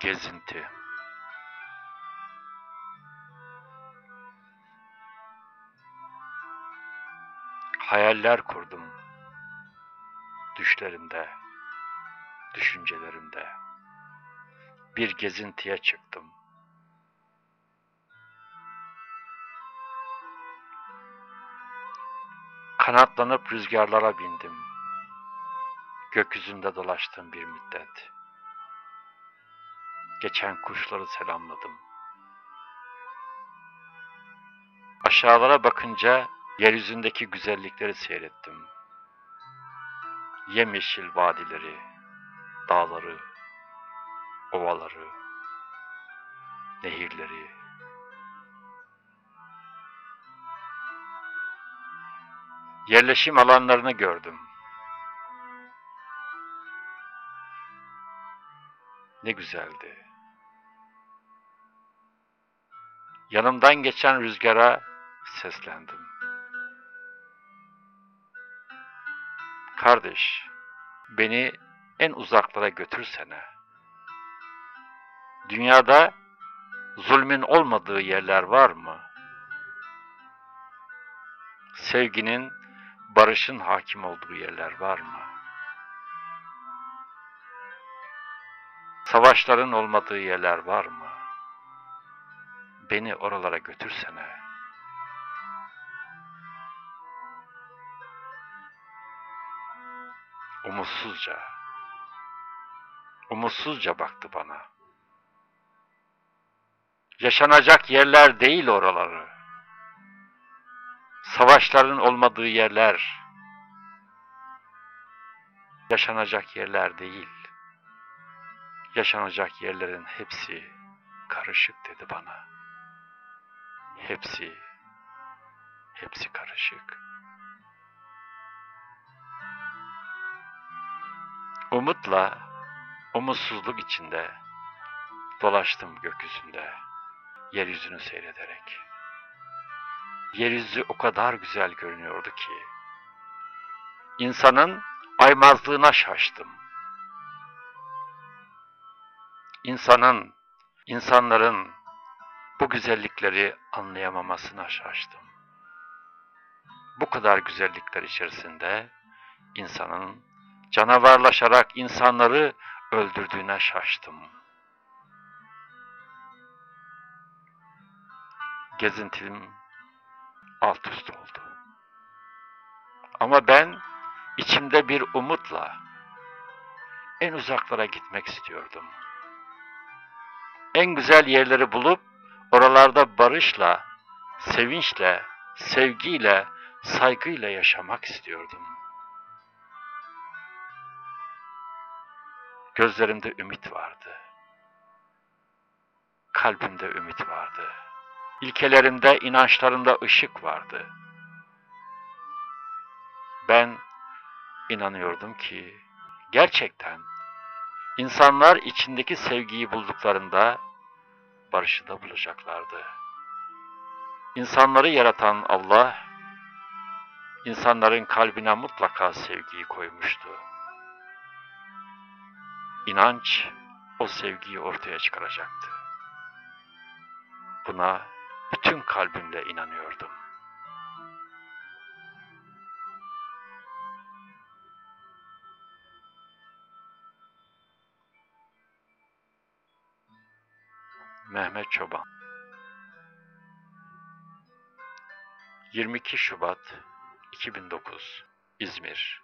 Gezinti Hayaller kurdum düşlerimde, düşüncelerimde. Bir gezintiye çıktım. Kanatlanıp rüzgarlara bindim. Gökyüzünde dolaştım bir müddet. Geçen kuşları selamladım. Aşağılara bakınca yeryüzündeki güzellikleri seyrettim. Yemyeşil vadileri, dağları, ovaları, nehirleri. Yerleşim alanlarını gördüm. Ne güzeldi. Yanımdan geçen rüzgara seslendim. Kardeş, beni en uzaklara götürsene. Dünyada zulmün olmadığı yerler var mı? Sevginin, barışın hakim olduğu yerler var mı? Savaşların olmadığı yerler var mı? Beni oralara götürsene. Umutsuzca, umutsuzca baktı bana. Yaşanacak yerler değil oraları. Savaşların olmadığı yerler. Yaşanacak yerler değil. Yaşanacak yerlerin hepsi karışık dedi bana. Hepsi, hepsi karışık. Umutla, umutsuzluk içinde dolaştım gökyüzünde, yeryüzünü seyrederek. Yeryüzü o kadar güzel görünüyordu ki, insanın aymazlığına şaştım. İnsanın, insanların bu güzellikleri anlayamamasına şaştım. Bu kadar güzellikler içerisinde insanın canavarlaşarak insanları öldürdüğüne şaştım. Gezintim alt üst oldu. Ama ben içimde bir umutla en uzaklara gitmek istiyordum. En güzel yerleri bulup oralarda barışla, sevinçle, sevgiyle, saygıyla yaşamak istiyordum. Gözlerimde ümit vardı. Kalbimde ümit vardı. İlkelerimde, inançlarımda ışık vardı. Ben inanıyordum ki gerçekten insanlar içindeki sevgiyi bulduklarında barışı da bulacaklardı. İnsanları yaratan Allah, insanların kalbine mutlaka sevgiyi koymuştu. İnanç o sevgiyi ortaya çıkaracaktı. Buna bütün kalbimle inanıyordum. Mehmet Çoban. 22 Şubat 2009 İzmir